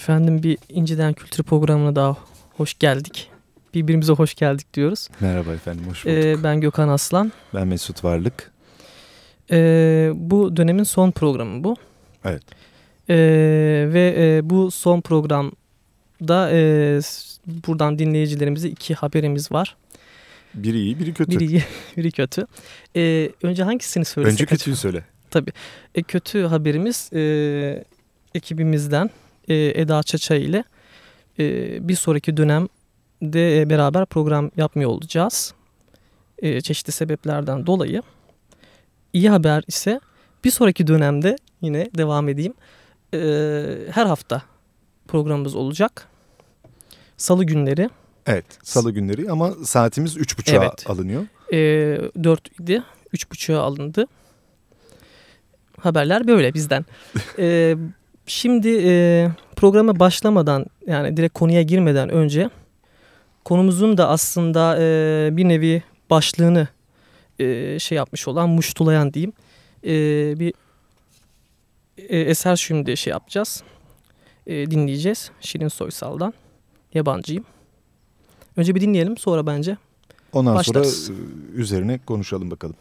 Efendim bir İnciden Kültür programına daha hoş geldik. Birbirimize hoş geldik diyoruz. Merhaba efendim, hoş bulduk. Ee, ben Gökhan Aslan. Ben Mesut Varlık. Ee, bu dönemin son programı bu. Evet. Ee, ve e, bu son programda e, buradan dinleyicilerimize iki haberimiz var. Biri iyi, biri kötü. Biri iyi, biri kötü. Ee, önce hangisini söylesek? Önce kötüyü söyle. Tabii. E, kötü haberimiz e, ekibimizden e, Eda Çaça ile e, bir sonraki dönemde e, beraber program yapmıyor olacağız. E, çeşitli sebeplerden dolayı. İyi haber ise bir sonraki dönemde yine devam edeyim. E, her hafta programımız olacak. Salı günleri. Evet, salı günleri ama saatimiz 3.30'a Evet. alınıyor. E, 4 idi. 3.30'a alındı. Haberler böyle bizden. E, şimdi e, programa başlamadan yani direkt konuya girmeden önce konumuzun da aslında e, bir nevi başlığını e, şey yapmış olan muştulayan diyeyim e, bir e, eser şimdi şey yapacağız. E, dinleyeceğiz. Şirin Soysal'dan. Yabancıyım. Önce bir dinleyelim sonra bence Ondan Başlarız. sonra üzerine konuşalım bakalım.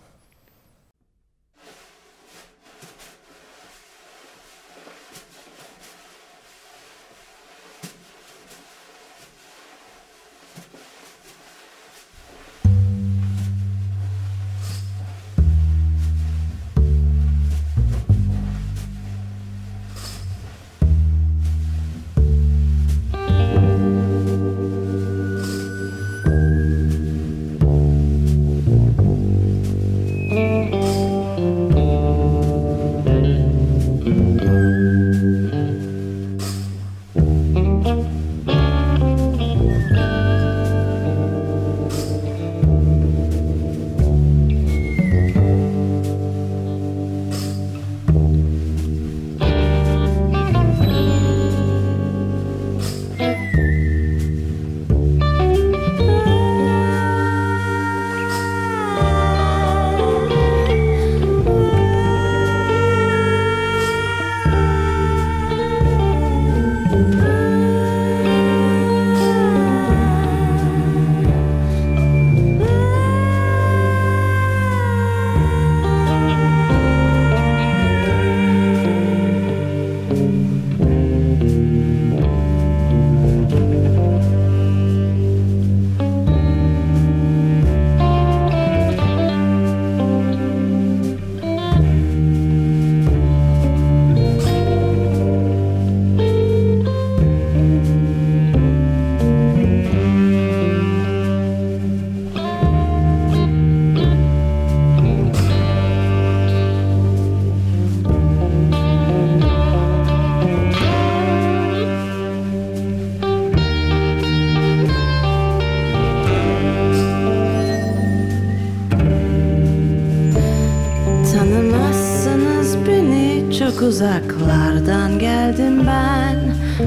Uzaklardan geldim ben.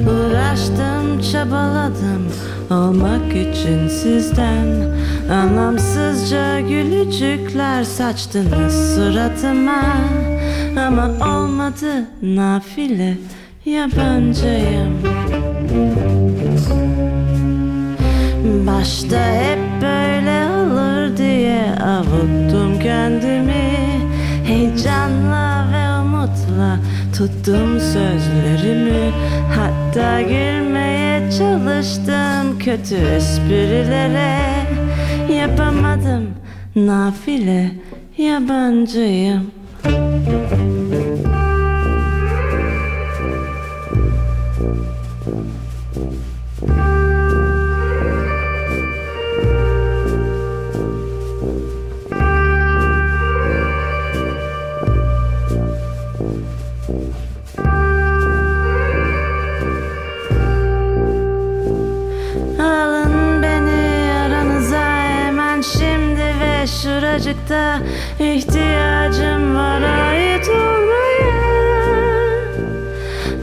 Uğraştım çabaladım olmak için sizden. Anlamsızca gülücükler saçtınız suratıma. Ama olmadı nafile yabancıyım. Başta hep böyle olur diye avuttum kendimi. Heyecanla umutla tuttum sözlerimi. Hatta gülmeye çalıştım kötü esprilere. Yapamadım nafile yabancıyım. Alın şuracıkta ihtiyacım var. Ait olmaya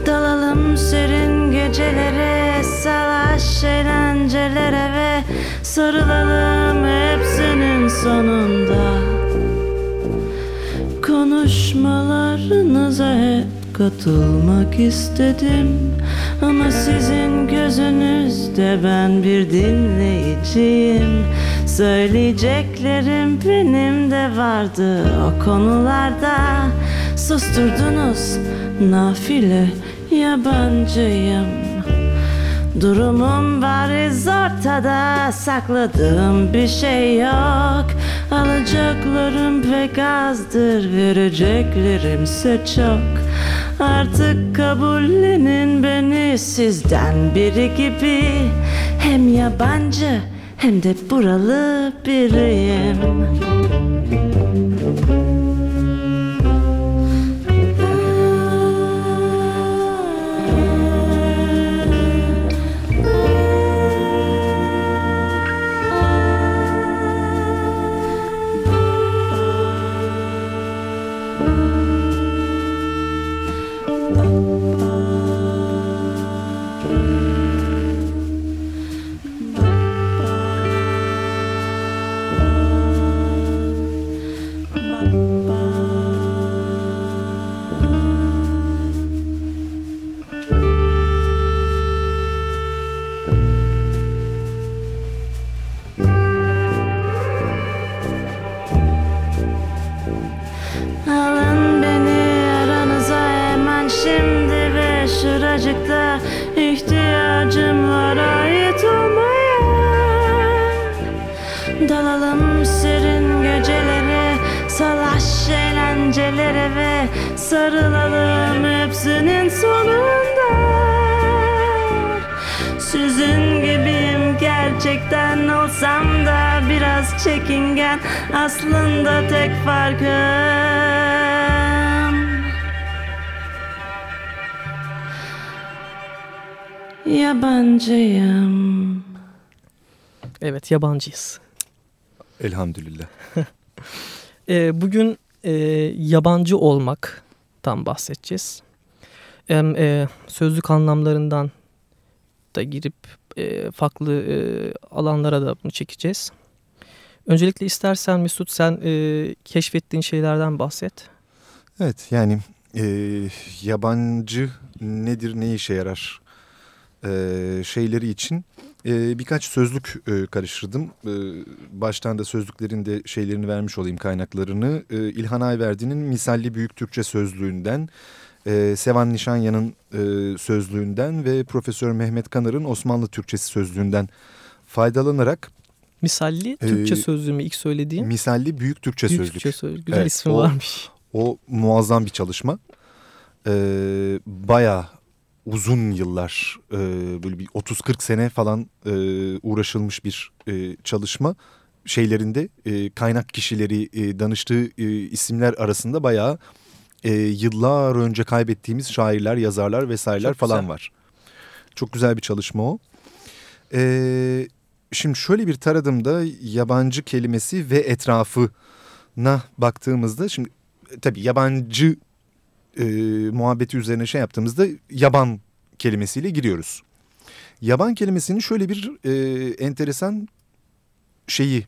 Dalalım serin gecelere, salaş eğlencelere ve sarılalım hepsinin sonunda. Konuşmalarınıza hep katılmak istedim. Ama sizin gözünüzde ben bir dinleyiciyim Söyleyeceklerim benim de vardı. O konularda Susturdunuz. Nafile yabancıyım. Durumum bariz ortada. Sakladığım bir şey yok. Alacaklarım pek azdır. Vereceklerimse çok. Artık kabullenin beni. Sizden biri gibi. Hem yabancı hem de buralı biriyim sarılalım hepsinin sonunda sizin gibiyim gerçekten olsam da biraz çekingen Aslında tek farkım Yabancıyım Evet yabancıyız. Elhamdülillah. Ee, bugün e, yabancı olmaktan bahsedeceğiz. Hem e, sözlük anlamlarından da girip e, farklı e, alanlara da bunu çekeceğiz. Öncelikle istersen Mesut sen e, keşfettiğin şeylerden bahset. Evet yani e, yabancı nedir ne işe yarar e, şeyleri için e, birkaç sözlük e, karıştırdım. E, baştan da sözlüklerin de şeylerini vermiş olayım kaynaklarını. E, İlhan Ayverdi'nin Misalli Büyük Türkçe Sözlüğü'nden, e, Sevan Nişanya'nın e, sözlüğünden ve Profesör Mehmet Kanar'ın Osmanlı Türkçesi sözlüğünden faydalanarak Misalli Türkçe Ee, sözlüğümü ilk söylediğim. Misalli Büyük Türkçe Büyük Sözlük. Türkçe sözlük. Güzel Evet, ismi o- varmış. O muazzam bir çalışma. Ee, bayağı uzun yıllar e, böyle bir 30-40 sene falan e, uğraşılmış bir e, çalışma. Şeylerinde e, kaynak kişileri e, danıştığı e, isimler arasında bayağı e, yıllar önce kaybettiğimiz şairler, yazarlar vesaireler Çok falan güzel. var. Çok güzel bir çalışma o. Ee, şimdi şöyle bir taradımda yabancı kelimesi ve etrafına baktığımızda şimdi e, tabii yabancı e, muhabbeti üzerine şey yaptığımızda yaban kelimesiyle giriyoruz. Yaban kelimesinin şöyle bir e, enteresan şeyi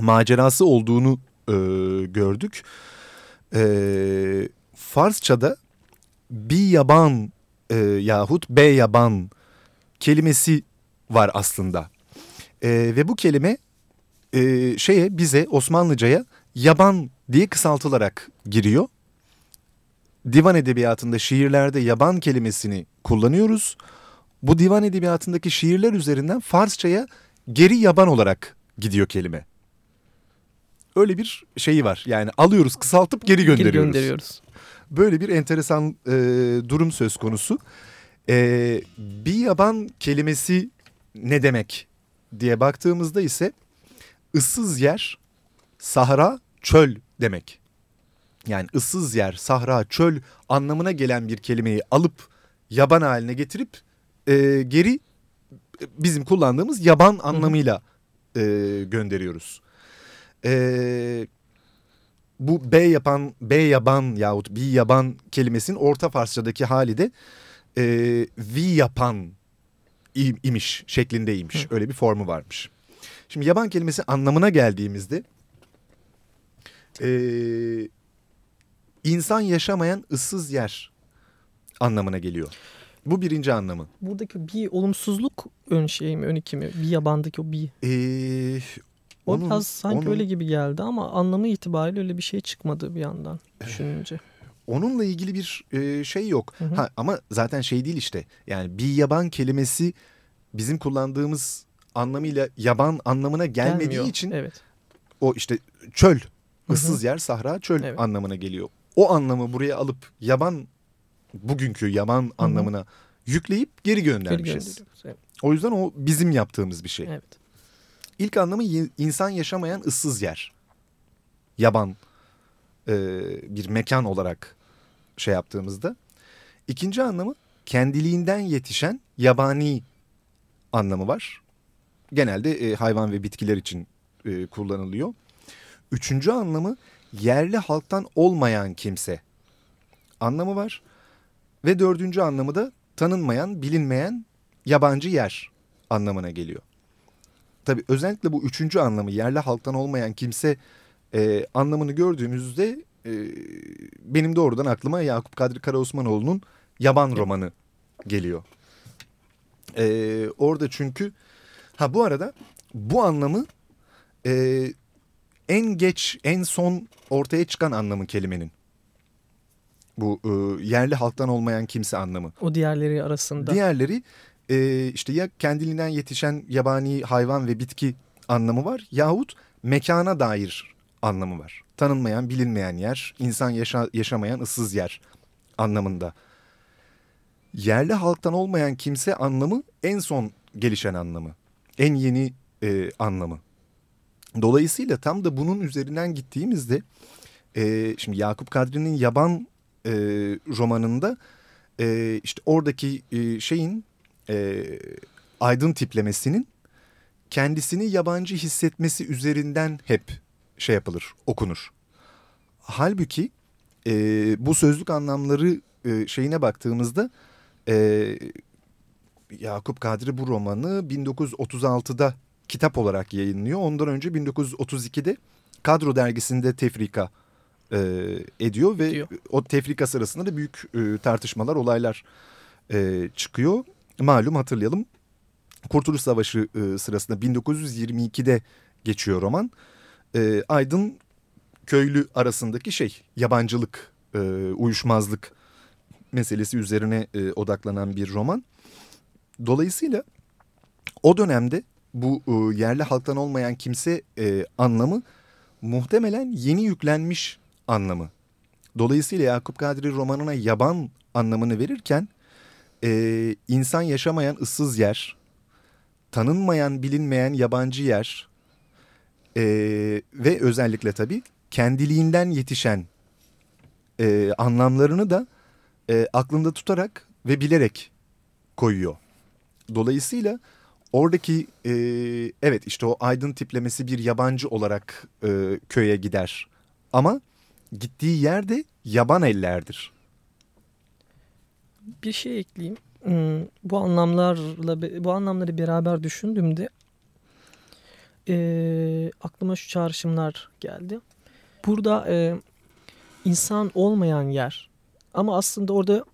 macerası olduğunu e, gördük. E, Farsça'da bir yaban e, yahut be yaban kelimesi var aslında. E, ve bu kelime e, şeye bize Osmanlıca'ya yaban diye kısaltılarak giriyor. Divan edebiyatında şiirlerde yaban kelimesini kullanıyoruz. Bu divan edebiyatındaki şiirler üzerinden Farsçaya geri yaban olarak gidiyor kelime. Öyle bir şeyi var. Yani alıyoruz kısaltıp geri gönderiyoruz. Geri gönderiyoruz. Böyle bir enteresan e, durum söz konusu. E, bir yaban kelimesi ne demek diye baktığımızda ise ıssız yer, sahra, çöl demek. Yani ıssız yer, sahra, çöl anlamına gelen bir kelimeyi alıp yaban haline getirip e, geri bizim kullandığımız yaban anlamıyla e, gönderiyoruz. E, bu B yapan, B yaban yahut bi yaban kelimesinin Orta Farsçadaki hali de e, vi yapan im- imiş şeklindeymiş. Öyle bir formu varmış. Şimdi yaban kelimesi anlamına geldiğimizde e, insan yaşamayan ıssız yer anlamına geliyor. Bu birinci anlamı. Buradaki bir olumsuzluk ön şey mi, ön iki mi? Bir yabandaki o bir. Ee, O onun- biraz sanki onun- öyle gibi geldi ama anlamı itibariyle öyle bir şey çıkmadı bir yandan düşününce. Onunla ilgili bir e, şey yok. Hı hı. Ha, ama zaten şey değil işte. Yani bir yaban kelimesi bizim kullandığımız anlamıyla yaban anlamına gelmediği Gelmiyor. için Evet. o işte çöl, hı. ıssız yer, sahra, çöl Evet. anlamına geliyor. O anlamı buraya alıp yaban bugünkü yaban anlamına yükleyip geri Geri göndermişiz. Evet. O yüzden o bizim yaptığımız bir şey. evet. İlk anlamı insan yaşamayan ıssız yer. Yaban e, bir mekan olarak şey yaptığımızda. İkinci anlamı kendiliğinden yetişen yabani anlamı var. Genelde e, hayvan ve bitkiler için e, kullanılıyor. Üçüncü anlamı yerli halktan olmayan kimse anlamı var. Ve dördüncü anlamı da tanınmayan, bilinmeyen yabancı yer anlamına geliyor. Tabii özellikle bu üçüncü anlamı yerli halktan olmayan kimse e, anlamını gördüğümüzde e, benim doğrudan aklıma Yakup Kadri Karaosmanoğlu'nun Yaban romanı geliyor. E, orada çünkü ha bu arada bu anlamı e, en geç en son ortaya çıkan anlamı kelimenin. Bu e, yerli halktan olmayan kimse anlamı. O diğerleri arasında. Diğerleri e, işte ya kendiliğinden yetişen yabani hayvan ve bitki anlamı var yahut mekana dair anlamı var. Tanınmayan, bilinmeyen yer, insan yaşa, yaşamayan ıssız yer anlamında. Yerli halktan olmayan kimse anlamı en son gelişen anlamı. En yeni e, anlamı. Dolayısıyla tam da bunun üzerinden gittiğimizde e, şimdi Yakup Kadri'nin Yaban e, romanında e, işte oradaki e, şeyin e, aydın tiplemesinin kendisini yabancı hissetmesi üzerinden hep şey yapılır, okunur. Halbuki e, bu sözlük anlamları e, şeyine baktığımızda e, Yakup Kadri bu romanı 1936'da kitap olarak yayınlıyor. Ondan önce 1932'de Kadro dergisinde tefrika e, ediyor ve Diyor. o tefrika sırasında da büyük e, tartışmalar, olaylar e, çıkıyor. Malum hatırlayalım Kurtuluş Savaşı e, sırasında 1922'de geçiyor roman. E, Aydın köylü arasındaki şey yabancılık, e, uyuşmazlık meselesi üzerine e, odaklanan bir roman. Dolayısıyla o dönemde bu e, yerli halktan olmayan kimse e, anlamı muhtemelen yeni yüklenmiş anlamı. Dolayısıyla Yakup Kadri romanına yaban anlamını verirken e, insan yaşamayan ıssız yer, tanınmayan bilinmeyen yabancı yer e, ve özellikle tabii kendiliğinden yetişen e, anlamlarını da e, aklında tutarak ve bilerek koyuyor. Dolayısıyla oradaki e, evet işte o aydın tiplemesi bir yabancı olarak e, köye gider. Ama gittiği yerde yaban ellerdir. Bir şey ekleyeyim. Hmm, Bu anlamlarla bu anlamları beraber düşündüğümde eee, aklıma şu çağrışımlar geldi. Burada eee, insan olmayan yer ama aslında orada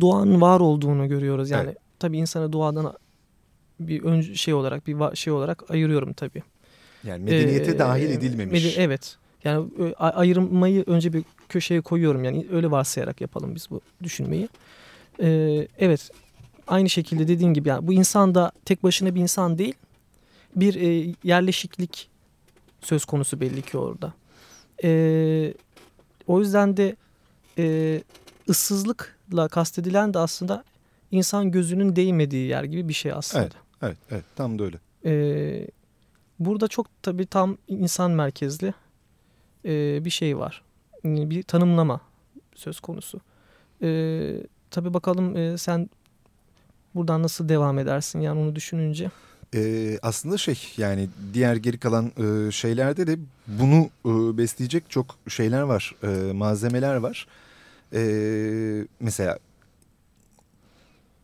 doğanın var olduğunu görüyoruz. Yani Evet. tabii insanı doğadan bir ön şey olarak bir şey olarak ayırıyorum tabii. Yani medeniyete Ee, dahil edilmemiş. meden- evet. Yani a- ayırmayı önce bir köşeye koyuyorum. Yani öyle varsayarak yapalım biz bu düşünmeyi. Ee, evet. Aynı şekilde dediğin gibi yani bu insan da tek başına bir insan değil. Bir e, yerleşiklik söz konusu belli ki orada. Ee, o yüzden de e, ıssızlıkla kastedilen de aslında insan gözünün değmediği yer gibi bir şey aslında. Evet. Evet, evet tam da öyle. Ee, burada çok tabii tam insan merkezli e, bir şey var. Bir tanımlama söz konusu. Ee, tabii bakalım e, sen buradan nasıl devam edersin yani onu düşününce. Ee, aslında şey yani diğer geri kalan e, şeylerde de bunu e, besleyecek çok şeyler var, e, malzemeler var. E, mesela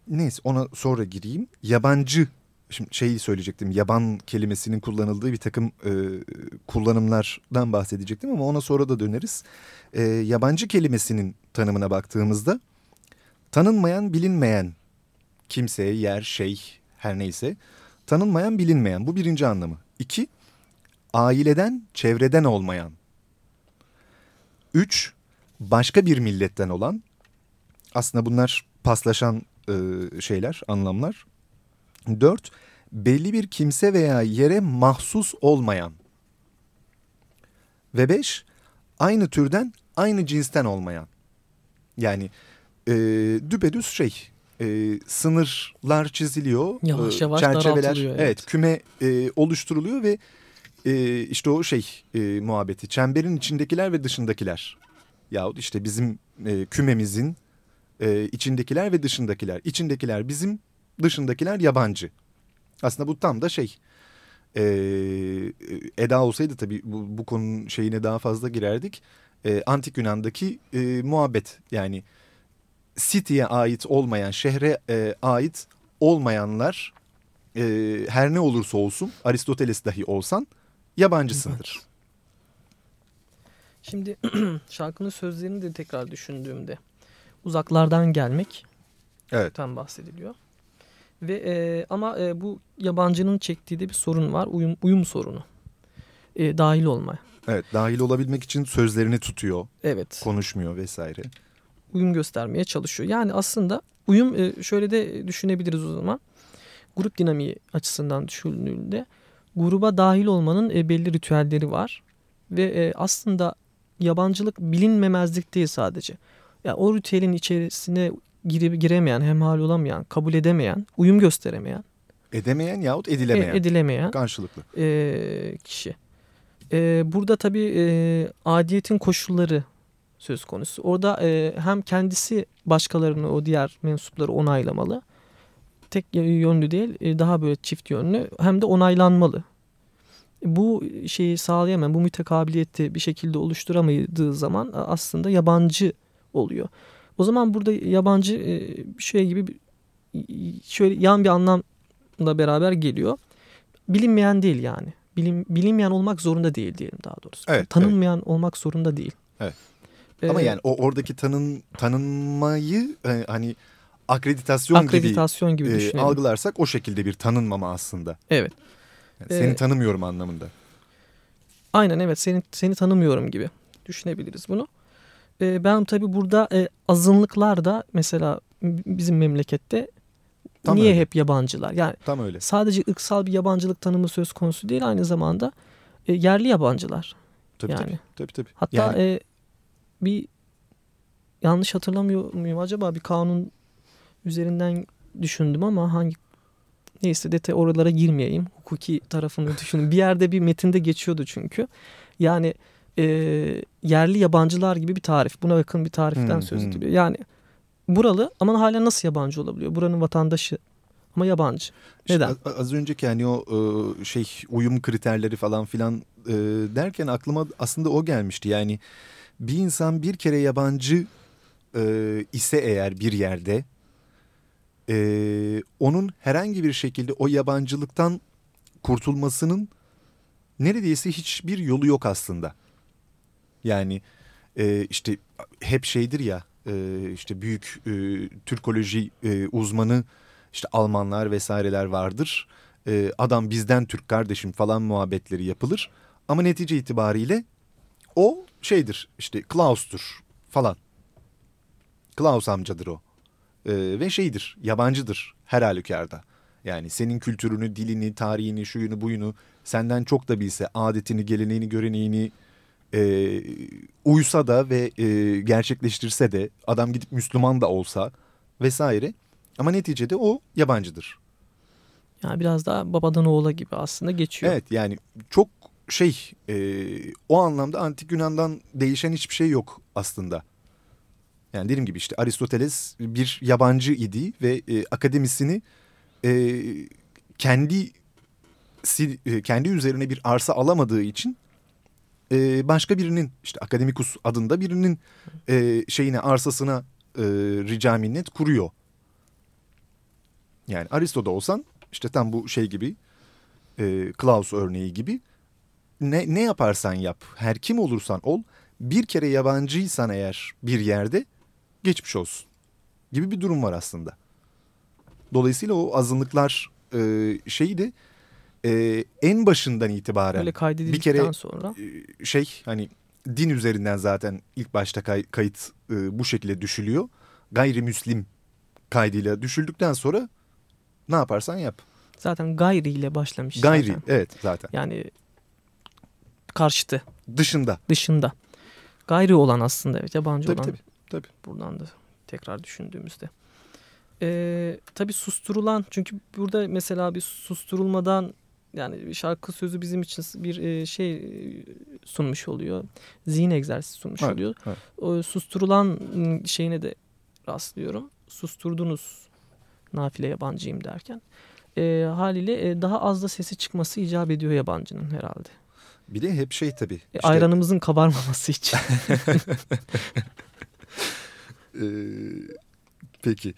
neyse ona sonra gireyim. Yabancı, şimdi şeyi söyleyecektim yaban kelimesinin kullanıldığı bir takım e, kullanımlardan bahsedecektim ama ona sonra da döneriz. E, yabancı kelimesinin tanımına baktığımızda Tanınmayan, bilinmeyen kimse, yer, şey her neyse. Tanınmayan, bilinmeyen bu birinci anlamı. İki, aileden, çevreden olmayan. Üç, başka bir milletten olan. Aslında bunlar paslaşan e, şeyler, anlamlar. Dört, belli bir kimse veya yere mahsus olmayan. Ve beş, aynı türden, aynı cinsten olmayan. Yani e, düpedüz şey, e, sınırlar çiziliyor. Yavaş e, yavaş çerçeveler, evet. Evet, küme e, oluşturuluyor ve e, işte o şey e, muhabbeti. Çemberin içindekiler ve dışındakiler. Yahut işte bizim e, kümemizin e, içindekiler ve dışındakiler. İçindekiler bizim, dışındakiler yabancı. Aslında bu tam da şey. E, Eda olsaydı tabii bu, bu konunun şeyine daha fazla girerdik. E, Antik Yunan'daki e, muhabbet yani City'ye ait olmayan, şehre e, ait olmayanlar e, her ne olursa olsun Aristoteles dahi olsan yabancısındır. Şimdi şarkının sözlerini de tekrar düşündüğümde uzaklardan gelmek Evet. tam bahsediliyor. Ve e, ama e, bu yabancının çektiği de bir sorun var. Uyum uyum sorunu. E, dahil olma. Evet dahil olabilmek için sözlerini tutuyor, Evet. konuşmuyor vesaire. Uyum göstermeye çalışıyor. Yani aslında uyum e, şöyle de düşünebiliriz o zaman. Grup dinamiği açısından düşünüldüğünde gruba dahil olmanın e, belli ritüelleri var. Ve e, aslında yabancılık bilinmemezlik değil sadece. Ya o ritüelin içerisine girip giremeyen, hemhal olamayan, kabul edemeyen, uyum gösteremeyen, Edemeyen yahut e, edilemeyen. edilemeyen Karşılıklı. e, kişi. E, burada tabii e, adiyetin koşulları söz konusu. Orada e, hem kendisi başkalarını o diğer mensupları onaylamalı. Tek yönlü değil e, daha böyle çift yönlü hem de onaylanmalı. Bu şeyi sağlayamayan bu mütekabiliyeti bir şekilde oluşturamadığı zaman aslında yabancı oluyor. O zaman burada yabancı e, şey gibi şöyle yan bir anlamla beraber geliyor. Bilinmeyen değil yani. Bilim, bilinmeyen olmak zorunda değil diyelim daha doğrusu. Evet, Tanınmayan olmak zorunda değil. Evet. Ee, Ama yani o oradaki tanın tanınmayı e, hani akreditasyon, akreditasyon gibi, gibi e, algılarsak o şekilde bir tanınmama aslında. Evet. Yani seni Ee, tanımıyorum anlamında. Aynen evet seni seni tanımıyorum gibi düşünebiliriz bunu. Ee, ben tabii burada e, azınlıklar da mesela bizim memlekette Tam niye öyle. hep yabancılar? Yani Tam öyle. sadece ırksal bir yabancılık tanımı söz konusu değil aynı zamanda e, yerli yabancılar. Tabii yani. tabii. tabii, tabii. Hatta Yani- e, bir yanlış hatırlamıyor muyum acaba bir kanun üzerinden düşündüm ama hangi neyse detay oralara girmeyeyim. Hukuki tarafını düşündüm. Bir yerde bir metinde geçiyordu çünkü. Yani e, yerli yabancılar gibi bir tarif. Buna yakın bir tariften Hmm, söz hmm. ediliyor. Yani buralı ama hala nasıl yabancı olabiliyor? Buranın vatandaşı ama yabancı. İşte Neden? az- az önceki hani o şey uyum kriterleri falan filan derken aklıma aslında o gelmişti. Yani bir insan bir kere yabancı ise eğer bir yerde onun herhangi bir şekilde o yabancılıktan kurtulmasının neredeyse hiçbir yolu yok aslında. Yani e, işte hep şeydir ya e, işte büyük e, Türkoloji e, uzmanı işte Almanlar vesaireler vardır. E, adam bizden Türk kardeşim falan muhabbetleri yapılır. Ama netice itibariyle o şeydir işte Klaus'tur falan. Klaus amcadır o. E, ve şeydir yabancıdır her halükarda. Yani senin kültürünü, dilini, tarihini, şuyunu, buyunu senden çok da bilse adetini, geleneğini, göreneğini e, uysa da ve e, gerçekleştirse de adam gidip Müslüman da olsa vesaire ama neticede o yabancıdır. Yani biraz daha babadan oğula gibi aslında geçiyor. Evet yani çok şey e, o anlamda antik Yunan'dan değişen hiçbir şey yok aslında. Yani dediğim gibi işte Aristoteles bir yabancı idi ve e, akademisini e, kendi e, kendi üzerine bir arsa alamadığı için e, başka birinin işte akademikus adında birinin e, şeyine arsasına e, rica minnet kuruyor. Yani Aristo'da olsan işte tam bu şey gibi e, Klaus örneği gibi ne, ne yaparsan yap her kim olursan ol bir kere yabancıysan eğer bir yerde geçmiş olsun. gibi bir durum var aslında. Dolayısıyla o azınlıklar e, şeyi de e, en başından itibaren Öyle kaydedildikten bir kere sonra. e, şey hani din üzerinden zaten ilk başta kay- kayıt e, bu şekilde düşülüyor. Gayrimüslim kaydıyla düşüldükten sonra ne yaparsan yap. Zaten gayri ile başlamış. Gayri zaten. evet zaten Yani karşıtı, dışında. dışında. Gayri olan aslında evet yabancı Tabii olan. tabii. tabii. Buradan da tekrar düşündüğümüzde. Ee, tabii susturulan çünkü burada mesela bir susturulmadan yani şarkı sözü bizim için bir şey sunmuş oluyor. Zihin egzersizi sunmuş Evet, oluyor. evet. O susturulan şeyine de rastlıyorum. Susturdunuz nafile yabancıyım derken. E, haliyle daha az da sesi çıkması icap ediyor yabancının herhalde. Bir de hep şey tabii. E, işte, ayranımızın kabarmaması için. e, peki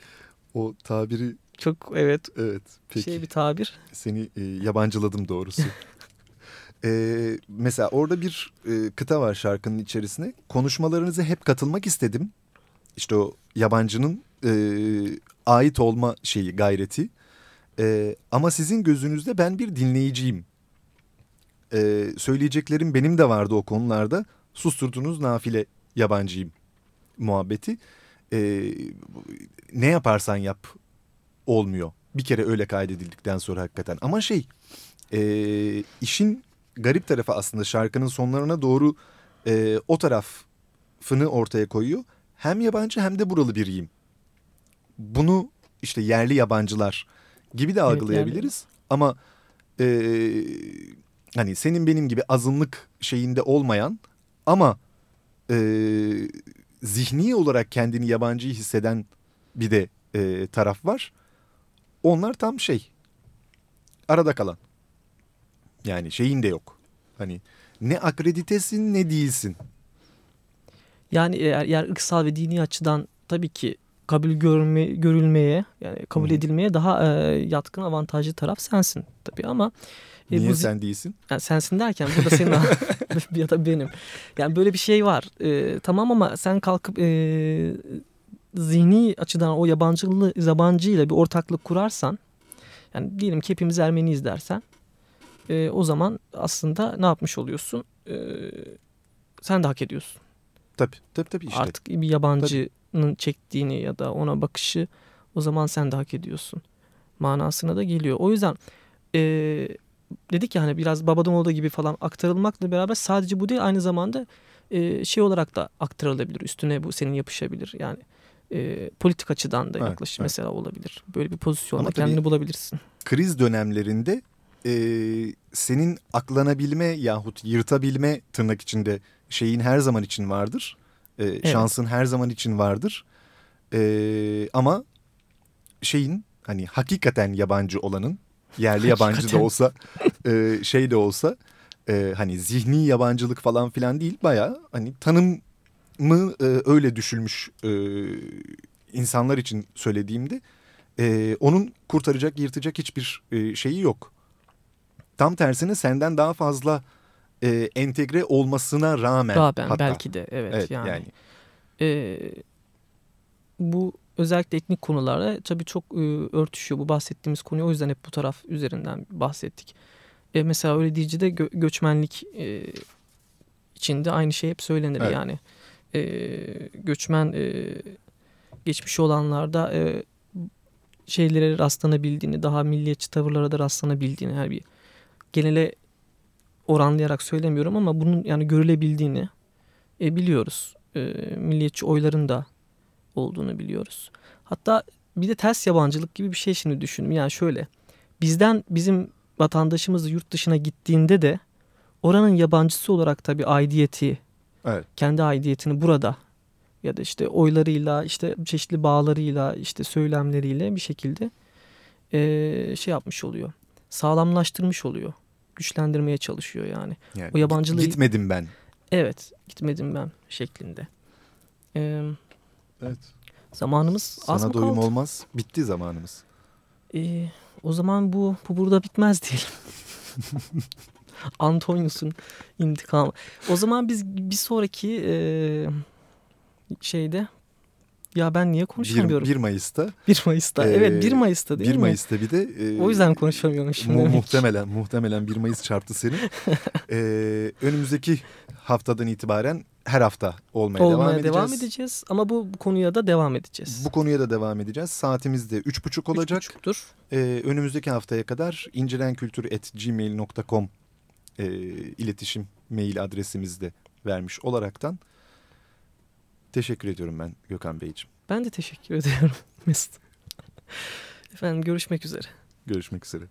o tabiri Çok evet evet peki şey bir tabir. seni e, yabancıladım doğrusu. E, mesela orada bir e, kıta var şarkının içerisine. Konuşmalarınıza hep katılmak istedim. İşte o yabancının e, ait olma şeyi gayreti. E, ama sizin gözünüzde ben bir dinleyiciyim. E, söyleyeceklerim benim de vardı o konularda. Susturdunuz nafile yabancıyım muhabbeti. E, ne yaparsan yap olmuyor. Bir kere öyle kaydedildikten sonra hakikaten. Ama şey e, işin garip tarafı aslında şarkının sonlarına doğru e, o tarafını ortaya koyuyor. Hem yabancı hem de buralı biriyim. Bunu işte yerli yabancılar gibi de Evet, algılayabiliriz. Ama e, hani senin benim gibi azınlık şeyinde olmayan ama e, zihni olarak kendini yabancı hisseden bir de e, taraf var. Onlar tam şey arada kalan. Yani şeyin de yok. Hani ne akreditesin ne değilsin. Yani eğer, eğer ırksal ve dini açıdan tabii ki kabul görme, görülmeye yani kabul Hı. edilmeye daha e, yatkın avantajlı taraf sensin tabii ama e, Niye bu sen değilsin? yani sensin derken burada senin ya da benim. Yani böyle bir şey var. E, tamam ama sen kalkıp e, zihni açıdan o yabancılı yabancıyla bir ortaklık kurarsan yani diyelim ki hepimiz Ermeniyiz dersen e, o zaman aslında ne yapmış oluyorsun? E, sen de hak ediyorsun. Tabii tabii tabii işte. Artık bir yabancının çektiğini ya da ona bakışı o zaman sen de hak ediyorsun manasına da geliyor. O yüzden e, dedik ya hani biraz babadan olduğu gibi falan aktarılmakla beraber sadece bu değil aynı zamanda e, şey olarak da aktarılabilir. Üstüne bu senin yapışabilir. Yani e, politik açıdan da Evet, yaklaşım evet. mesela olabilir. Böyle bir pozisyonda Ama kendini bulabilirsin. Kriz dönemlerinde e, senin aklanabilme yahut yırtabilme tırnak içinde şeyin her zaman için vardır. E, Şansın her zaman için vardır. E, ama şeyin hani hakikaten yabancı olanın yerli yabancı da olsa e, şey de olsa e, hani zihni yabancılık falan filan değil baya hani tanımı e, öyle düşülmüş e, insanlar için söylediğimde e, onun kurtaracak yırtacak hiçbir e, şeyi yok. Tam tersine senden daha fazla e, entegre olmasına rağmen Rağmen hatta. belki de evet, Evet yani. yani. e, bu özellikle etnik konulara tabii çok e, örtüşüyor bu bahsettiğimiz konuyu. O yüzden hep bu taraf üzerinden bahsettik. E, mesela öyle deyince de gö- göçmenlik e, içinde aynı şey hep söylenir. Evet. Yani e, göçmen e, geçmişi olanlarda e, şeylere rastlanabildiğini, daha milliyetçi tavırlara da rastlanabildiğini her bir genele oranlayarak söylemiyorum ama bunun yani görülebildiğini e, biliyoruz. E, milliyetçi oyların da olduğunu biliyoruz. Hatta bir de ters yabancılık gibi bir şey şimdi düşünün. Yani şöyle bizden bizim vatandaşımız yurt dışına gittiğinde de oranın yabancısı olarak tabii aidiyeti, Evet. kendi aidiyetini burada ya da işte oylarıyla, işte çeşitli bağlarıyla, işte söylemleriyle bir şekilde e, şey yapmış oluyor. Sağlamlaştırmış oluyor. Güçlendirmeye çalışıyor yani. yani O yabancılığı- Gitmedim ben. Evet, gitmedim ben şeklinde. E, Evet. zamanımız az Sana mı doyum kaldı? olmaz. Bitti zamanımız. E, o zaman bu, bu burada bitmez diyelim. Antonius'un intikamı. O zaman biz bir sonraki e, şeyde Ya ben niye 1, konuşamıyorum? 1 Mayıs'ta. 1 Mayıs'ta. Ee, evet 1 Mayıs'ta değil 1 mi? Mayıs'ta bir de. e, O yüzden konuşamıyorum şimdi. Mu- muhtemelen muhtemelen 1 Mayıs çarptı seni. Ee, önümüzdeki haftadan itibaren her hafta olmaya, Olmaya devam edeceğiz. devam edeceğiz ama bu, konuya da devam edeceğiz. Bu konuya da devam edeceğiz. Saatimiz de 3.30 olacak. 3.30'dur. Ee, önümüzdeki haftaya kadar incirenkültür.gmail.com e, iletişim mail adresimizi de vermiş olaraktan teşekkür ediyorum ben Gökhan Beyciğim. Ben de teşekkür ediyorum Mesut. Efendim görüşmek üzere. Görüşmek üzere.